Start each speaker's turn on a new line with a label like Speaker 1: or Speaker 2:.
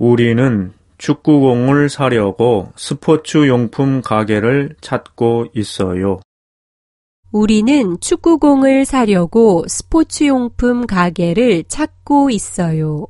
Speaker 1: 우리는 축구공을 사려고 스포츠 용품 가게를 찾고 있어요.
Speaker 2: 우리는 축구공을 사려고 스포츠용품 가게를 찾고 있어요.